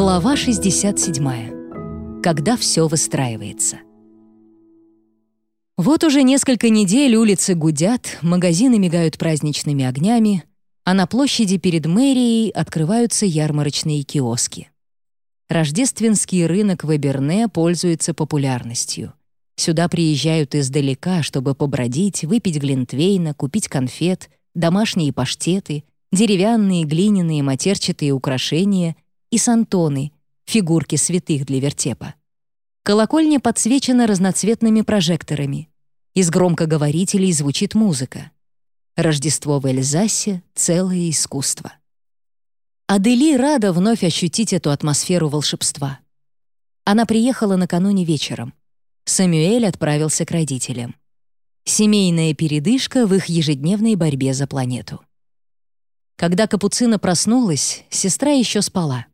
Глава 67. Когда все выстраивается. Вот уже несколько недель улицы гудят, магазины мигают праздничными огнями, а на площади перед мэрией открываются ярмарочные киоски. Рождественский рынок в Эберне пользуется популярностью. Сюда приезжают издалека, чтобы побродить, выпить глинтвейна, купить конфет, домашние паштеты, деревянные, глиняные, матерчатые украшения и сантоны, фигурки святых для вертепа. Колокольня подсвечена разноцветными прожекторами. Из громкоговорителей звучит музыка. Рождество в Эльзасе — целое искусство. Адели рада вновь ощутить эту атмосферу волшебства. Она приехала накануне вечером. Самюэль отправился к родителям. Семейная передышка в их ежедневной борьбе за планету. Когда Капуцина проснулась, сестра еще спала.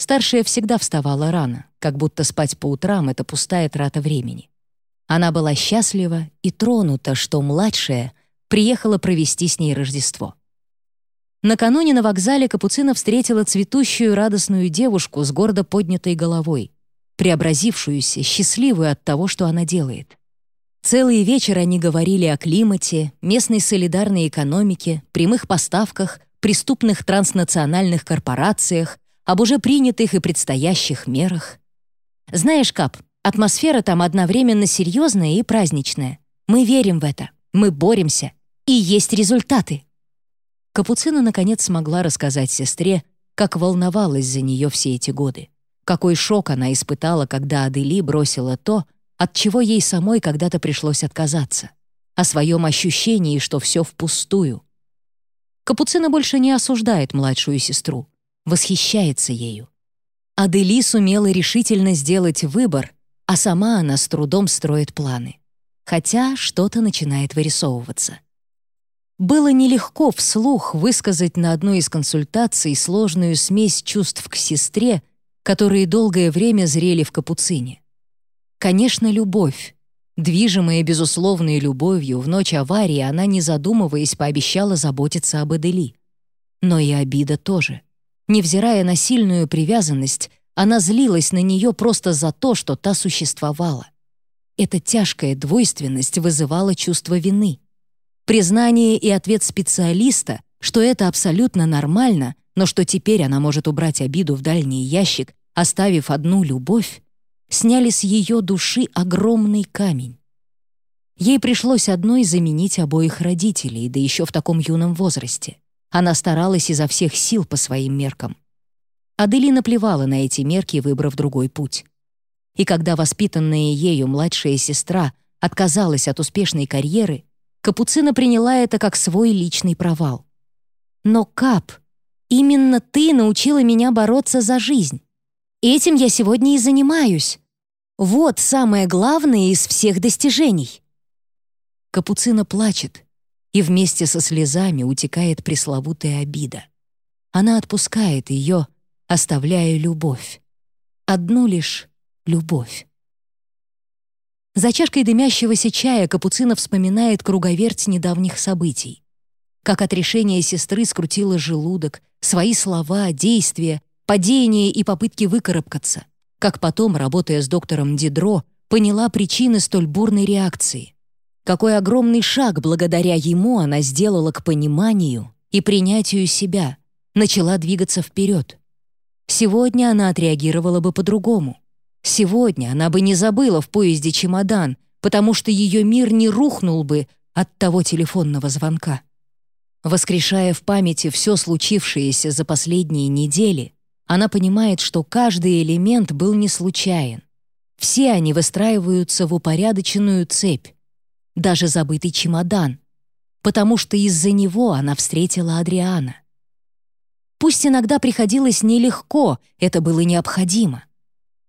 Старшая всегда вставала рано, как будто спать по утрам — это пустая трата времени. Она была счастлива и тронута, что младшая приехала провести с ней Рождество. Накануне на вокзале Капуцина встретила цветущую радостную девушку с гордо поднятой головой, преобразившуюся, счастливую от того, что она делает. Целый вечер они говорили о климате, местной солидарной экономике, прямых поставках, преступных транснациональных корпорациях, об уже принятых и предстоящих мерах. Знаешь, Кап, атмосфера там одновременно серьезная и праздничная. Мы верим в это, мы боремся, и есть результаты. Капуцина, наконец, смогла рассказать сестре, как волновалась за нее все эти годы. Какой шок она испытала, когда Адели бросила то, от чего ей самой когда-то пришлось отказаться. О своем ощущении, что все впустую. Капуцина больше не осуждает младшую сестру, восхищается ею. Адели сумела решительно сделать выбор, а сама она с трудом строит планы. Хотя что-то начинает вырисовываться. Было нелегко вслух высказать на одной из консультаций сложную смесь чувств к сестре, которые долгое время зрели в капуцине. Конечно, любовь. Движимая безусловной любовью, в ночь аварии она, не задумываясь, пообещала заботиться об Эдели. Но и обида тоже. Невзирая на сильную привязанность, она злилась на нее просто за то, что та существовала. Эта тяжкая двойственность вызывала чувство вины. Признание и ответ специалиста, что это абсолютно нормально, но что теперь она может убрать обиду в дальний ящик, оставив одну любовь, сняли с ее души огромный камень. Ей пришлось одной заменить обоих родителей, да еще в таком юном возрасте. Она старалась изо всех сил по своим меркам. Аделина плевала на эти мерки, выбрав другой путь. И когда воспитанная ею младшая сестра отказалась от успешной карьеры, Капуцина приняла это как свой личный провал. «Но, Кап, именно ты научила меня бороться за жизнь. Этим я сегодня и занимаюсь. Вот самое главное из всех достижений». Капуцина плачет, и вместе со слезами утекает пресловутая обида. Она отпускает ее, оставляя любовь. Одну лишь любовь. За чашкой дымящегося чая Капуцина вспоминает круговерть недавних событий. Как от решения сестры скрутила желудок, свои слова, действия, падения и попытки выкарабкаться. Как потом, работая с доктором Дидро, поняла причины столь бурной реакции. Какой огромный шаг благодаря ему она сделала к пониманию и принятию себя, начала двигаться вперед. Сегодня она отреагировала бы по-другому. Сегодня она бы не забыла в поезде чемодан, потому что ее мир не рухнул бы от того телефонного звонка. Воскрешая в памяти все случившееся за последние недели, она понимает, что каждый элемент был не случайен. Все они выстраиваются в упорядоченную цепь. Даже забытый чемодан. Потому что из-за него она встретила Адриана. Пусть иногда приходилось нелегко, это было необходимо.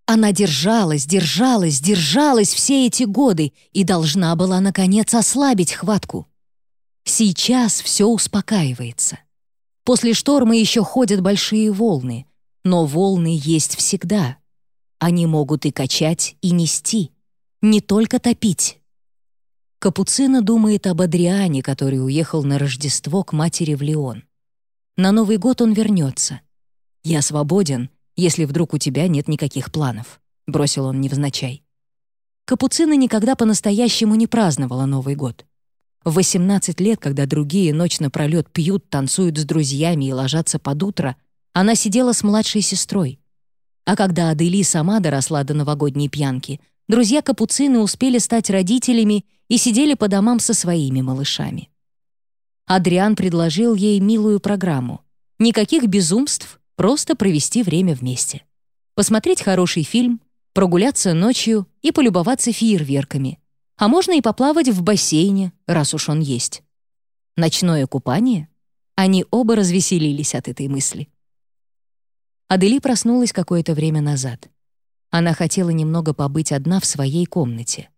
Она держалась, держалась, держалась все эти годы и должна была, наконец, ослабить хватку. Сейчас все успокаивается. После шторма еще ходят большие волны, но волны есть всегда. Они могут и качать, и нести, не только топить. Капуцина думает об Адриане, который уехал на Рождество к матери в Лион. На Новый год он вернется. «Я свободен, если вдруг у тебя нет никаких планов», — бросил он невзначай. Капуцина никогда по-настоящему не праздновала Новый год. В 18 лет, когда другие ночь напролет пьют, танцуют с друзьями и ложатся под утро, она сидела с младшей сестрой. А когда Адели сама доросла до новогодней пьянки, друзья Капуцины успели стать родителями и сидели по домам со своими малышами. Адриан предложил ей милую программу. Никаких безумств, просто провести время вместе. Посмотреть хороший фильм, прогуляться ночью и полюбоваться фейерверками. А можно и поплавать в бассейне, раз уж он есть. Ночное купание? Они оба развеселились от этой мысли. Адели проснулась какое-то время назад. Она хотела немного побыть одна в своей комнате.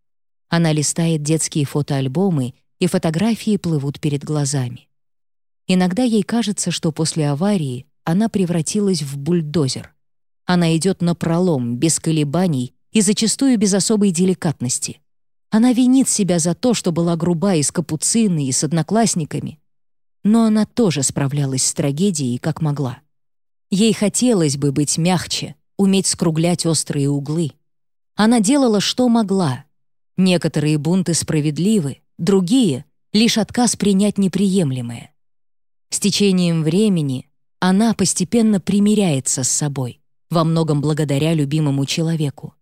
Она листает детские фотоальбомы, и фотографии плывут перед глазами. Иногда ей кажется, что после аварии она превратилась в бульдозер. Она идет на пролом, без колебаний и зачастую без особой деликатности. Она винит себя за то, что была груба и с капуциной, и с одноклассниками. Но она тоже справлялась с трагедией, как могла. Ей хотелось бы быть мягче, уметь скруглять острые углы. Она делала, что могла. Некоторые бунты справедливы, другие — лишь отказ принять неприемлемое. С течением времени она постепенно примиряется с собой, во многом благодаря любимому человеку,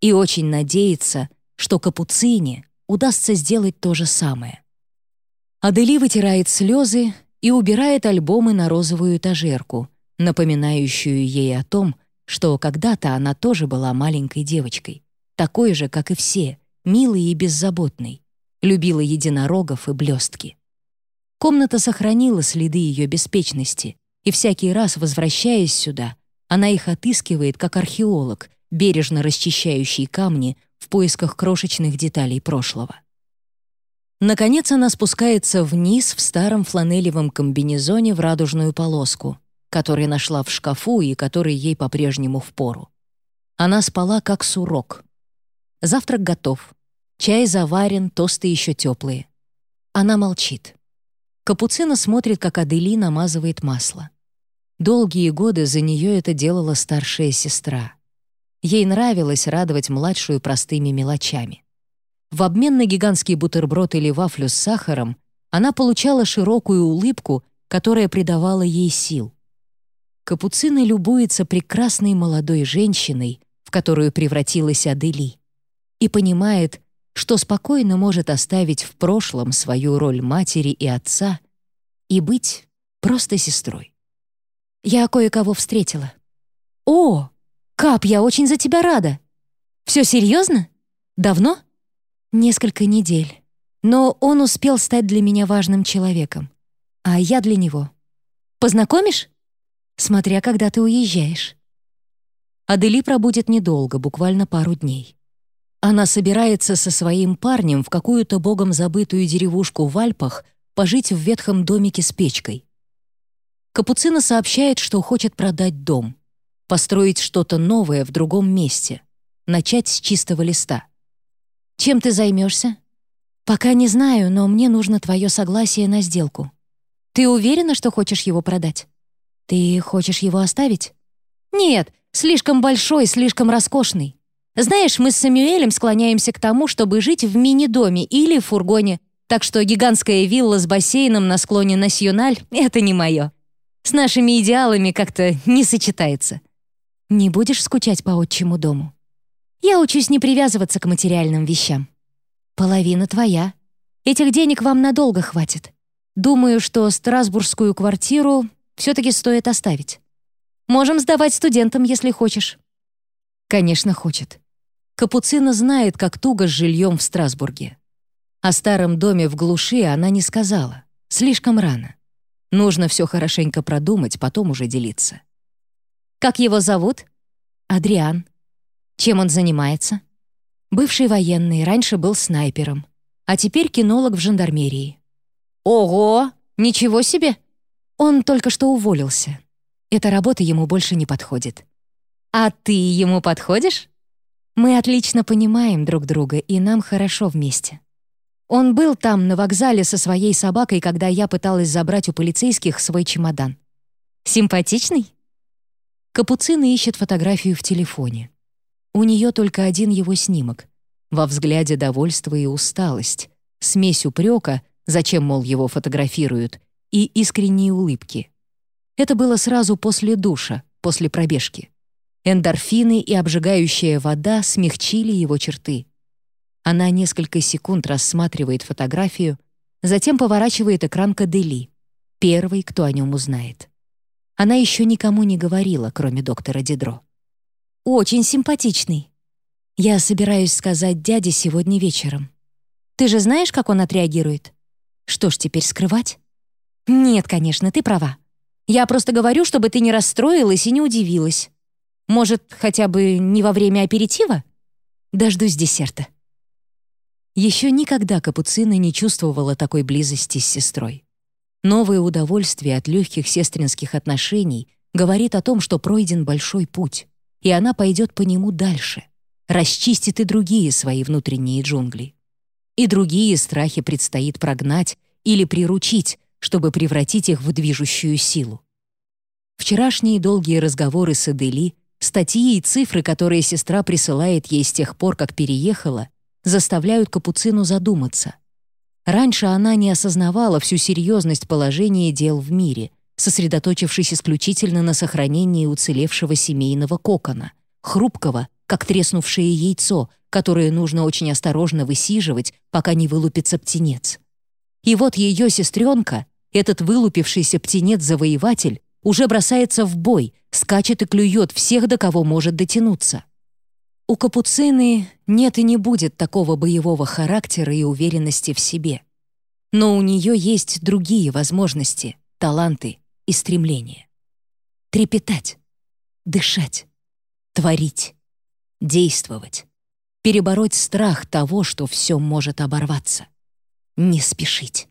и очень надеется, что Капуцине удастся сделать то же самое. Адели вытирает слезы и убирает альбомы на розовую этажерку, напоминающую ей о том, что когда-то она тоже была маленькой девочкой, такой же, как и все, милой и беззаботной, любила единорогов и блестки. Комната сохранила следы ее беспечности, и всякий раз, возвращаясь сюда, она их отыскивает как археолог, бережно расчищающий камни в поисках крошечных деталей прошлого. Наконец она спускается вниз в старом фланелевом комбинезоне в радужную полоску, который нашла в шкафу и который ей по-прежнему впору. Она спала как сурок. Завтрак готов. Чай заварен, тосты еще теплые. Она молчит. Капуцина смотрит, как Адели намазывает масло. Долгие годы за нее это делала старшая сестра. Ей нравилось радовать младшую простыми мелочами. В обмен на гигантский бутерброд или вафлю с сахаром она получала широкую улыбку, которая придавала ей сил. Капуцина любуется прекрасной молодой женщиной, в которую превратилась Адели, и понимает, что спокойно может оставить в прошлом свою роль матери и отца и быть просто сестрой. Я кое-кого встретила. «О, Кап, я очень за тебя рада! Все серьезно? Давно?» «Несколько недель. Но он успел стать для меня важным человеком. А я для него. Познакомишь? Смотря когда ты уезжаешь». Адели пробудет недолго, буквально пару дней. Она собирается со своим парнем в какую-то богом забытую деревушку в Альпах пожить в ветхом домике с печкой. Капуцина сообщает, что хочет продать дом, построить что-то новое в другом месте, начать с чистого листа. «Чем ты займешься?» «Пока не знаю, но мне нужно твое согласие на сделку. Ты уверена, что хочешь его продать? Ты хочешь его оставить?» «Нет, слишком большой, слишком роскошный. Знаешь, мы с Самюэлем склоняемся к тому, чтобы жить в мини-доме или в фургоне, так что гигантская вилла с бассейном на склоне Насьональ — это не мое. С нашими идеалами как-то не сочетается. Не будешь скучать по отчему дому? Я учусь не привязываться к материальным вещам. Половина твоя. Этих денег вам надолго хватит. Думаю, что страсбургскую квартиру все-таки стоит оставить. Можем сдавать студентам, если хочешь. Конечно, хочет. Капуцина знает, как туго с жильем в Страсбурге. О старом доме в глуши она не сказала. Слишком рано. Нужно все хорошенько продумать, потом уже делиться. «Как его зовут?» «Адриан». «Чем он занимается?» «Бывший военный, раньше был снайпером, а теперь кинолог в жандармерии». «Ого! Ничего себе!» Он только что уволился. Эта работа ему больше не подходит. «А ты ему подходишь?» «Мы отлично понимаем друг друга, и нам хорошо вместе». Он был там, на вокзале, со своей собакой, когда я пыталась забрать у полицейских свой чемодан. «Симпатичный?» Капуцина ищет фотографию в телефоне. У нее только один его снимок. Во взгляде довольство и усталость, смесь упрека, зачем, мол, его фотографируют, и искренние улыбки. Это было сразу после душа, после пробежки. Эндорфины и обжигающая вода смягчили его черты. Она несколько секунд рассматривает фотографию, затем поворачивает экран к Адели, первый, кто о нем узнает. Она еще никому не говорила, кроме доктора Дидро. «Очень симпатичный. Я собираюсь сказать дяде сегодня вечером. Ты же знаешь, как он отреагирует? Что ж теперь скрывать?» «Нет, конечно, ты права. Я просто говорю, чтобы ты не расстроилась и не удивилась. Может, хотя бы не во время аперитива? Дождусь десерта». Еще никогда Капуцина не чувствовала такой близости с сестрой. Новое удовольствие от легких сестринских отношений говорит о том, что пройден большой путь, и она пойдет по нему дальше, расчистит и другие свои внутренние джунгли. И другие страхи предстоит прогнать или приручить, чтобы превратить их в движущую силу. Вчерашние долгие разговоры с Эдели, статьи и цифры, которые сестра присылает ей с тех пор, как переехала, заставляют Капуцину задуматься. Раньше она не осознавала всю серьезность положения дел в мире, сосредоточившись исключительно на сохранении уцелевшего семейного кокона, хрупкого, как треснувшее яйцо, которое нужно очень осторожно высиживать, пока не вылупится птенец. И вот ее сестренка, этот вылупившийся птенец-завоеватель, уже бросается в бой, скачет и клюет всех, до кого может дотянуться. У Капуцины нет и не будет такого боевого характера и уверенности в себе. Но у нее есть другие возможности, таланты и стремления. Трепетать, дышать, творить, действовать, перебороть страх того, что все может оборваться. Не спешить.